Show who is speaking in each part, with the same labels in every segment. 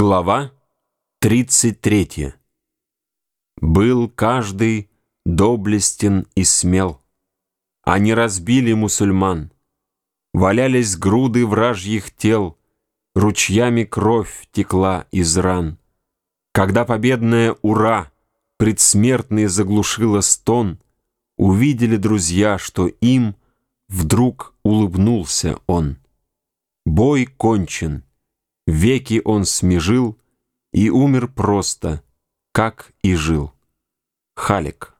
Speaker 1: Глава 33 Был каждый доблестен и смел. Они разбили мусульман. Валялись груды вражьих тел, Ручьями кровь текла из ран. Когда победное «Ура!» предсмертный заглушило стон, Увидели друзья, что им Вдруг улыбнулся он. Бой кончен. Веки он смежил и умер просто, как и жил. Халик.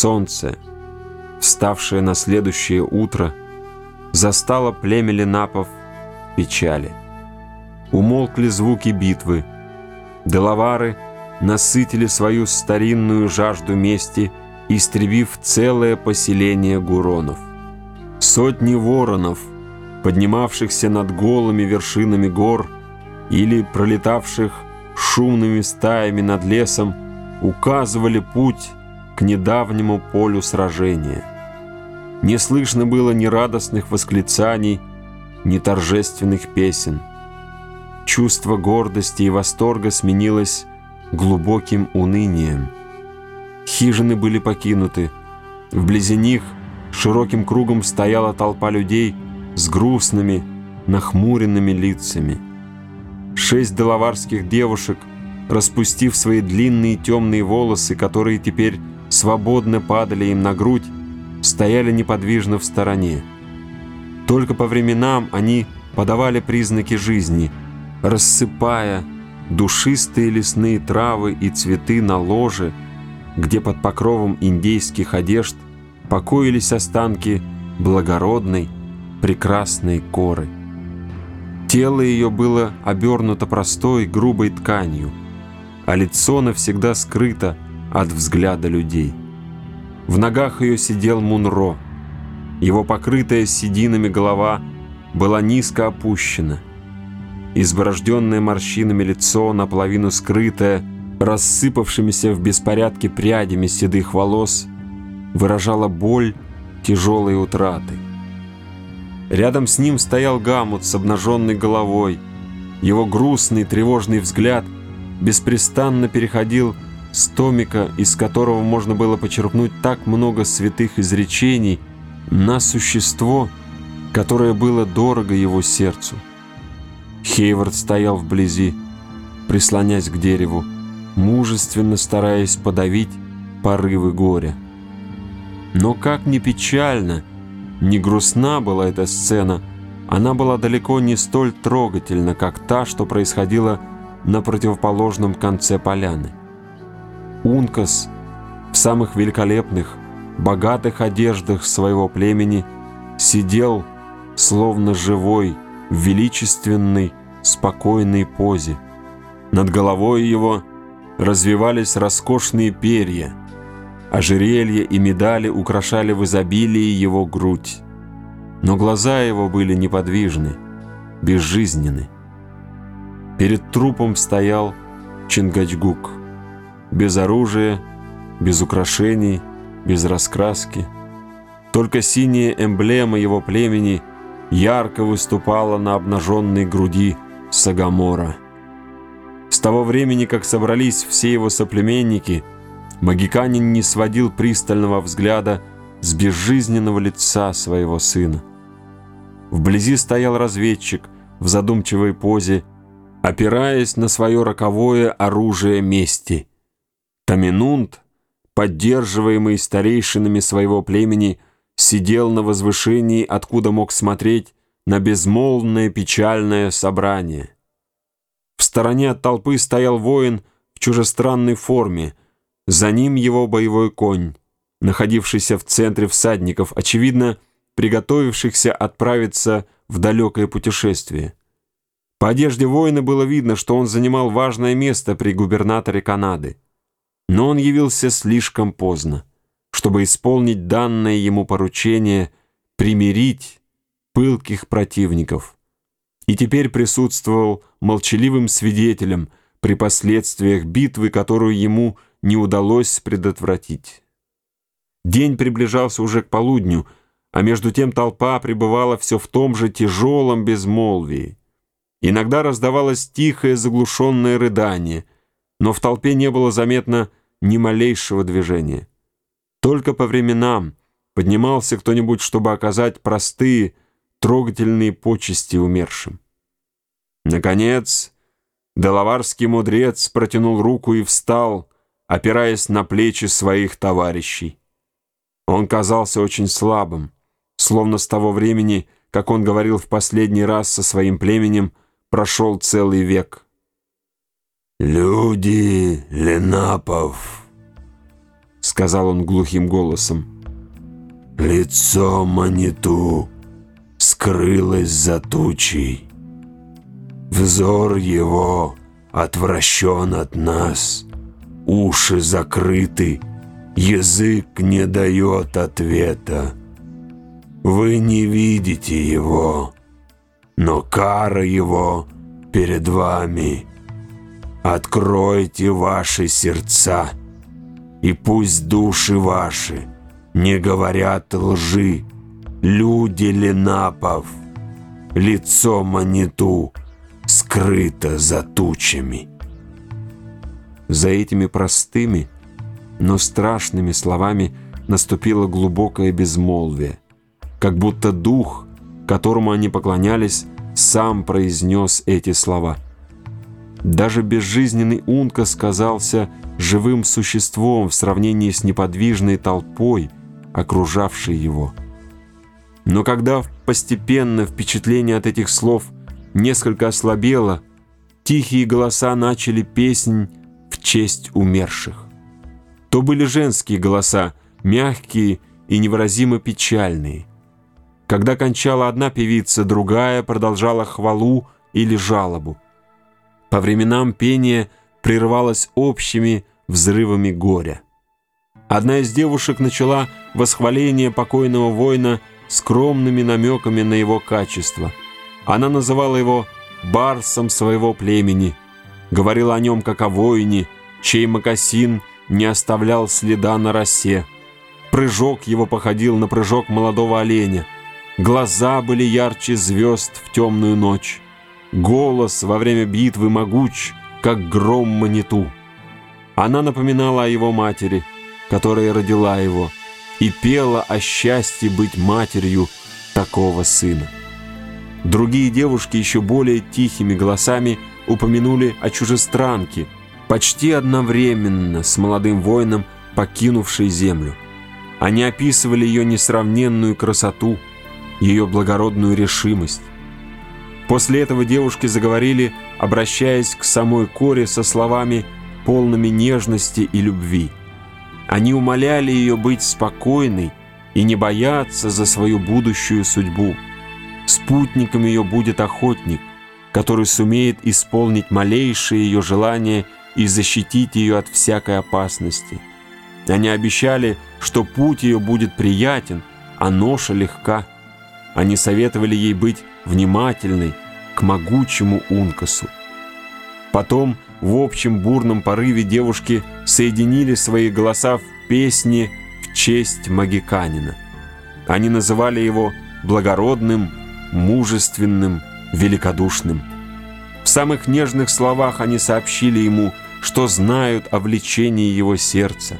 Speaker 1: Солнце, вставшее на следующее утро, застало племя Ленапов в печали. Умолкли звуки битвы. Делавары насытили свою старинную жажду мести, истребив целое поселение гуронов. Сотни воронов, поднимавшихся над голыми вершинами гор или пролетавших шумными стаями над лесом, указывали путь к недавнему полю сражения. Не слышно было ни радостных восклицаний, ни торжественных песен. Чувство гордости и восторга сменилось глубоким унынием. Хижины были покинуты. Вблизи них широким кругом стояла толпа людей с грустными, нахмуренными лицами. Шесть делаварских девушек, распустив свои длинные темные волосы, которые теперь свободно падали им на грудь, стояли неподвижно в стороне. Только по временам они подавали признаки жизни, рассыпая душистые лесные травы и цветы на ложе, где под покровом индейских одежд покоились останки благородной, прекрасной коры. Тело ее было обернуто простой, грубой тканью, а лицо навсегда скрыто от взгляда людей. В ногах ее сидел Мунро. Его покрытая сединами голова была низко опущена. Изборожденное морщинами лицо, наполовину скрытое, рассыпавшимися в беспорядке прядями седых волос, выражало боль тяжелой утраты. Рядом с ним стоял Гамут с обнаженной головой. Его грустный, тревожный взгляд беспрестанно переходил с томика, из которого можно было почерпнуть так много святых изречений, на существо, которое было дорого его сердцу. Хейвард стоял вблизи, прислонясь к дереву, мужественно стараясь подавить порывы горя. Но как ни печально, ни грустна была эта сцена, она была далеко не столь трогательна, как та, что происходила на противоположном конце поляны. Ункас в самых великолепных, богатых одеждах своего племени сидел, словно живой, в величественной, спокойной позе. Над головой его развивались роскошные перья, ожерелья и медали украшали в изобилии его грудь. Но глаза его были неподвижны, безжизненны. Перед трупом стоял Чингачгук – без оружия, без украшений, без раскраски. Только синяя эмблема его племени ярко выступала на обнаженной груди Сагамора. С того времени, как собрались все его соплеменники, Магиканин не сводил пристального взгляда с безжизненного лица своего сына. Вблизи стоял разведчик в задумчивой позе, опираясь на свое роковое оружие мести – Таминунд, поддерживаемый старейшинами своего племени, сидел на возвышении, откуда мог смотреть на безмолвное печальное собрание. В стороне от толпы стоял воин в чужестранной форме, за ним его боевой конь, находившийся в центре всадников, очевидно, приготовившихся отправиться в далекое путешествие. По одежде воина было видно, что он занимал важное место при губернаторе Канады. Но он явился слишком поздно, чтобы исполнить данное ему поручение примирить пылких противников. И теперь присутствовал молчаливым свидетелем при последствиях битвы, которую ему не удалось предотвратить. День приближался уже к полудню, а между тем толпа пребывала все в том же тяжелом безмолвии. Иногда раздавалось тихое заглушенное рыдание, но в толпе не было заметно ни малейшего движения. Только по временам поднимался кто-нибудь, чтобы оказать простые, трогательные почести умершим. Наконец, Делаварский мудрец протянул руку и встал, опираясь на плечи своих товарищей. Он казался очень слабым, словно с того времени, как он говорил в последний раз со своим племенем, прошел целый век.
Speaker 2: «Люди Ленапов», — сказал он глухим голосом, — «лицо Маниту скрылось за тучей. Взор его отвращен от нас, уши закрыты, язык не дает ответа. Вы не видите его, но кара его перед вами. Откройте ваши сердца, и пусть души ваши не говорят лжи, люди Ленапов, лицо Маниту скрыто за тучами.
Speaker 1: За этими простыми, но страшными словами наступило глубокое безмолвие, как будто дух, которому они поклонялись, сам произнес эти слова. Даже безжизненный Унка сказался живым существом в сравнении с неподвижной толпой, окружавшей его. Но когда постепенно впечатление от этих слов несколько ослабело, тихие голоса начали песнь в честь умерших. То были женские голоса, мягкие и невыразимо печальные. Когда кончала одна певица, другая продолжала хвалу или жалобу. По временам пение прервалось общими взрывами горя. Одна из девушек начала восхваление покойного воина скромными намеками на его качество. Она называла его «барсом своего племени», говорила о нем как о воине, чей мокасин не оставлял следа на росе. Прыжок его походил на прыжок молодого оленя. Глаза были ярче звезд в темную ночь. Голос во время битвы могуч, как гром маниту. Она напоминала о его матери, которая родила его, и пела о счастье быть матерью такого сына. Другие девушки еще более тихими голосами упомянули о чужестранке, почти одновременно с молодым воином, покинувшей землю. Они описывали ее несравненную красоту, ее благородную решимость. После этого девушки заговорили, обращаясь к самой Коре со словами, полными нежности и любви. Они умоляли ее быть спокойной и не бояться за свою будущую судьбу. Спутником ее будет охотник, который сумеет исполнить малейшие ее желания и защитить ее от всякой опасности. Они обещали, что путь ее будет приятен, а ноша легка. Они советовали ей быть внимательной к могучему Ункасу. Потом в общем бурном порыве девушки соединили свои голоса в песне в честь Магиканина. Они называли его благородным, мужественным, великодушным. В самых нежных словах они сообщили ему, что знают о влечении его сердца.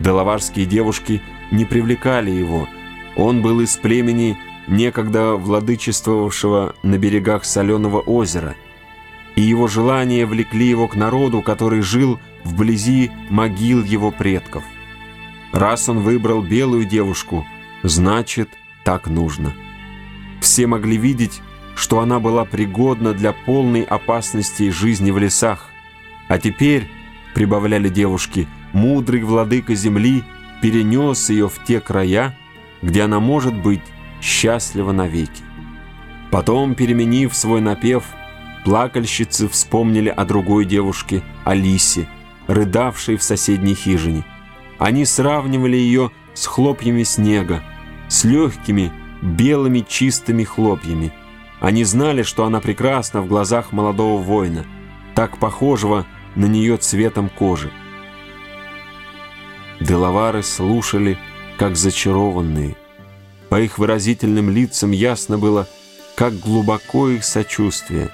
Speaker 1: Делаварские девушки не привлекали его. Он был из племени, некогда владычествовавшего на берегах соленого озера, и его желания влекли его к народу, который жил вблизи могил его предков. Раз он выбрал белую девушку, значит, так нужно. Все могли видеть, что она была пригодна для полной опасности жизни в лесах. А теперь, прибавляли девушки, мудрый владыка земли перенес ее в те края, где она может быть счастлива навеки. Потом, переменив свой напев, плакальщицы вспомнили о другой девушке, Алисе, рыдавшей в соседней хижине. Они сравнивали ее с хлопьями снега, с легкими, белыми чистыми хлопьями. Они знали, что она прекрасна в глазах молодого воина, так похожего на нее цветом кожи. Делавары слушали, как зачарованные. По их выразительным лицам ясно было, как глубоко их сочувствие.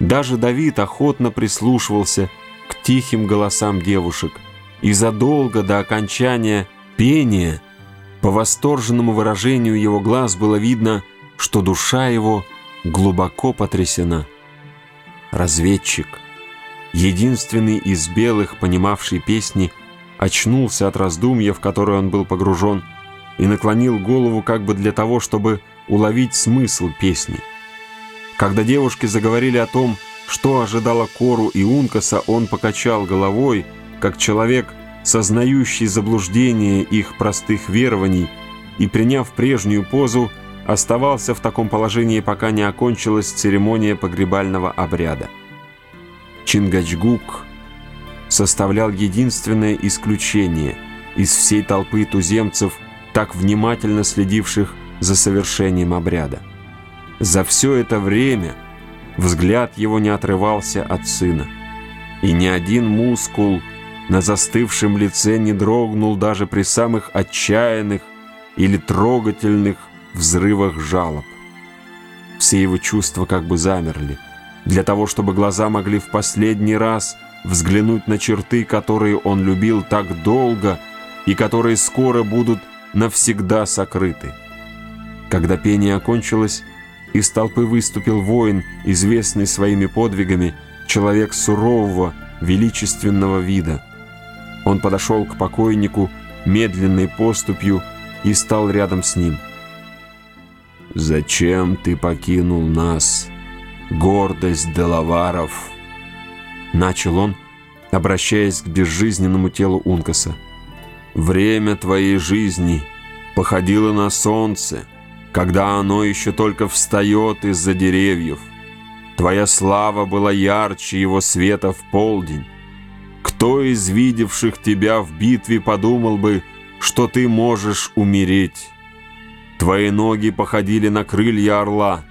Speaker 1: Даже Давид охотно прислушивался к тихим голосам девушек, и задолго до окончания пения по восторженному выражению его глаз было видно, что душа его глубоко потрясена. Разведчик, единственный из белых, понимавший песни, очнулся от раздумья, в которое он был погружен, и наклонил голову как бы для того, чтобы уловить смысл песни. Когда девушки заговорили о том, что ожидало Кору и Ункаса, он покачал головой, как человек, сознающий заблуждение их простых верований, и, приняв прежнюю позу, оставался в таком положении, пока не окончилась церемония погребального обряда. Чингачгук составлял единственное исключение из всей толпы туземцев, так внимательно следивших за совершением обряда. За все это время взгляд его не отрывался от сына, и ни один мускул на застывшем лице не дрогнул даже при самых отчаянных или трогательных взрывах жалоб. Все его чувства как бы замерли, для того, чтобы глаза могли в последний раз – взглянуть на черты, которые он любил так долго и которые скоро будут навсегда сокрыты. Когда пение окончилось, из толпы выступил воин, известный своими подвигами, человек сурового, величественного вида. Он подошел к покойнику медленной поступью и стал рядом с ним. «Зачем ты покинул нас, гордость Делаваров?» Начал он, обращаясь к безжизненному телу Ункаса. «Время твоей жизни походило на солнце, когда оно еще только встает из-за деревьев. Твоя слава была ярче его света в полдень. Кто из видевших тебя в битве подумал бы, что ты можешь умереть? Твои ноги походили на крылья орла,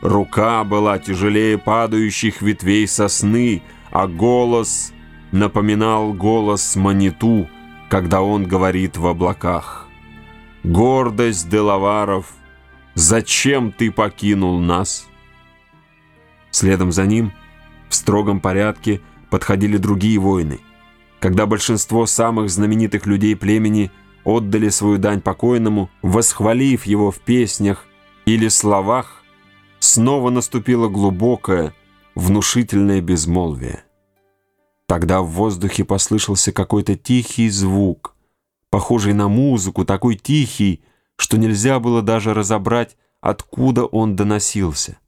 Speaker 1: рука была тяжелее падающих ветвей сосны, а голос напоминал голос Маниту, когда он говорит в облаках. «Гордость Делаваров, зачем ты покинул нас?» Следом за ним в строгом порядке подходили другие воины. Когда большинство самых знаменитых людей племени отдали свою дань покойному, восхвалив его в песнях или словах, снова наступило глубокое, внушительное безмолвие. Тогда в воздухе послышался какой-то тихий звук, похожий на музыку, такой тихий, что нельзя было даже разобрать, откуда он доносился.